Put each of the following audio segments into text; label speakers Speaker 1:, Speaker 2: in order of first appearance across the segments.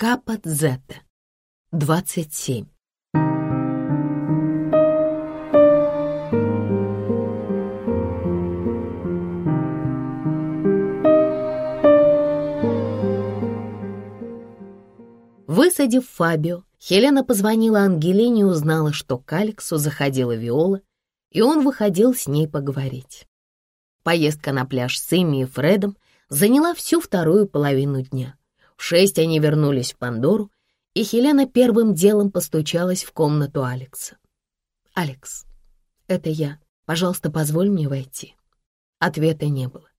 Speaker 1: Капа Дзета. 27. Высадив Фабио, Хелена позвонила Ангелине и узнала, что к Алексу заходила Виола, и он выходил с ней поговорить. Поездка на пляж с Имми и Фредом заняла всю вторую половину дня. В шесть они вернулись в Пандору, и Хелена первым делом постучалась в комнату Алекса. «Алекс, это я. Пожалуйста, позволь мне войти». Ответа не было.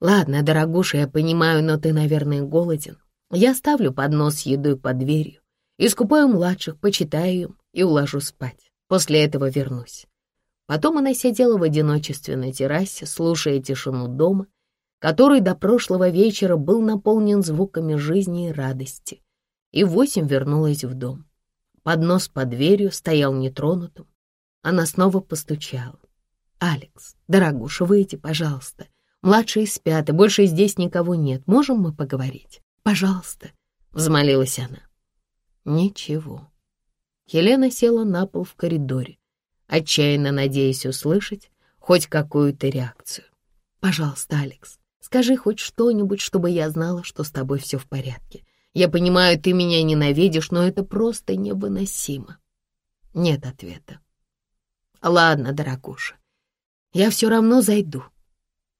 Speaker 1: «Ладно, дорогуша, я понимаю, но ты, наверное, голоден. Я ставлю поднос с едой под дверью, искупаю младших, почитаю им и уложу спать. После этого вернусь». Потом она сидела в одиночестве на террасе, слушая тишину дома, который до прошлого вечера был наполнен звуками жизни и радости, и в восемь вернулась в дом. Поднос под дверью стоял нетронутым. Она снова постучала. «Алекс, дорогуша, выйди, пожалуйста. Младшие спят, и больше здесь никого нет. Можем мы поговорить? Пожалуйста», — взмолилась она. Ничего. Елена села на пол в коридоре, отчаянно надеясь услышать хоть какую-то реакцию. «Пожалуйста, Алекс, скажи хоть что-нибудь, чтобы я знала, что с тобой все в порядке. Я понимаю, ты меня ненавидишь, но это просто невыносимо». Нет ответа. «Ладно, дорогуша, я все равно зайду».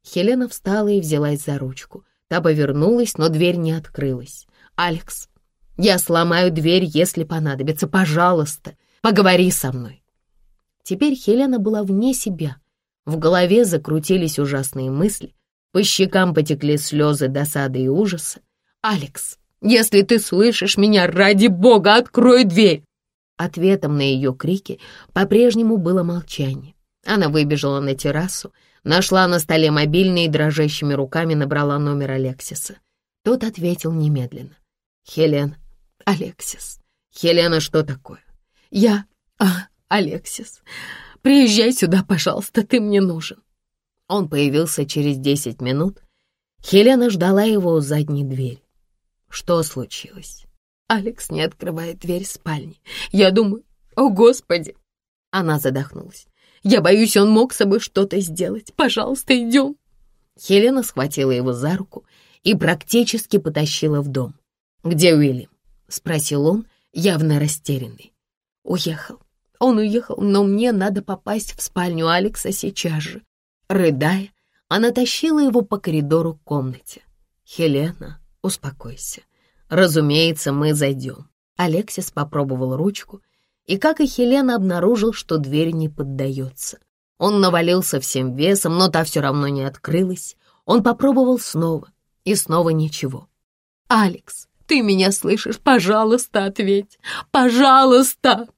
Speaker 1: Хелена встала и взялась за ручку. Та повернулась, но дверь не открылась. «Алекс, я сломаю дверь, если понадобится. Пожалуйста, поговори со мной». Теперь Хелена была вне себя. В голове закрутились ужасные мысли, по щекам потекли слезы досады и ужаса. «Алекс, если ты слышишь меня, ради бога, открой дверь!» Ответом на ее крики по-прежнему было молчание. Она выбежала на террасу, нашла на столе мобильный и дрожащими руками набрала номер Алексиса. Тот ответил немедленно. «Хелена, Алексис. Хелена, что такое?» «Я... А, Алексис, приезжай сюда, пожалуйста, ты мне нужен». Он появился через десять минут. Хелена ждала его у задней двери. Что случилось? Алекс не открывает дверь спальни. Я думаю, о, Господи! Она задохнулась. Я боюсь, он мог с собой что-то сделать. Пожалуйста, идем. Хелена схватила его за руку и практически потащила в дом. «Где Уильям?» — спросил он, явно растерянный. «Уехал. Он уехал, но мне надо попасть в спальню Алекса сейчас же. Рыдая, она тащила его по коридору к комнате. «Хелена, успокойся. Разумеется, мы зайдем». Алексис попробовал ручку, и, как и Хелена, обнаружил, что дверь не поддается. Он навалился всем весом, но та все равно не открылась. Он попробовал снова, и снова ничего. «Алекс, ты меня слышишь? Пожалуйста, ответь! Пожалуйста!»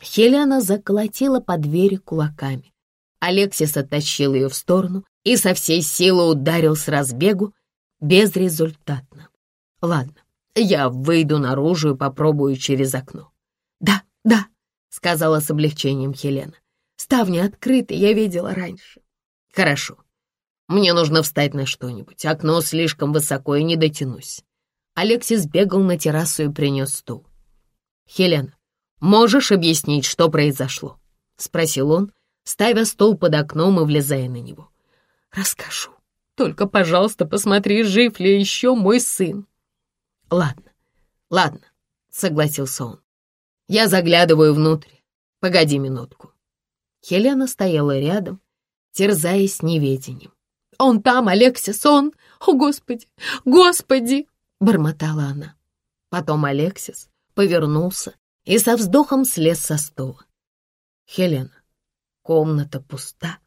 Speaker 1: Хелена заколотила по двери кулаками. Алексис оттащил ее в сторону и со всей силы ударил с разбегу безрезультатно. «Ладно, я выйду наружу и попробую через окно». «Да, да», — сказала с облегчением Хелена. «Ставни открыты, я видела раньше». «Хорошо. Мне нужно встать на что-нибудь. Окно слишком высоко и не дотянусь». Алексис бегал на террасу и принес стул. «Хелена, «Можешь объяснить, что произошло?» — спросил он, ставя стол под окном и влезая на него. «Расскажу. Только, пожалуйста, посмотри, жив ли еще мой сын». «Ладно, ладно», — согласился он. «Я заглядываю внутрь. Погоди минутку». Хелена стояла рядом, терзаясь неведением. «Он там, Алексис, он! О, Господи! Господи!» — бормотала она. Потом Алексис повернулся и со вздохом слез со стула. «Хелена, комната пуста»,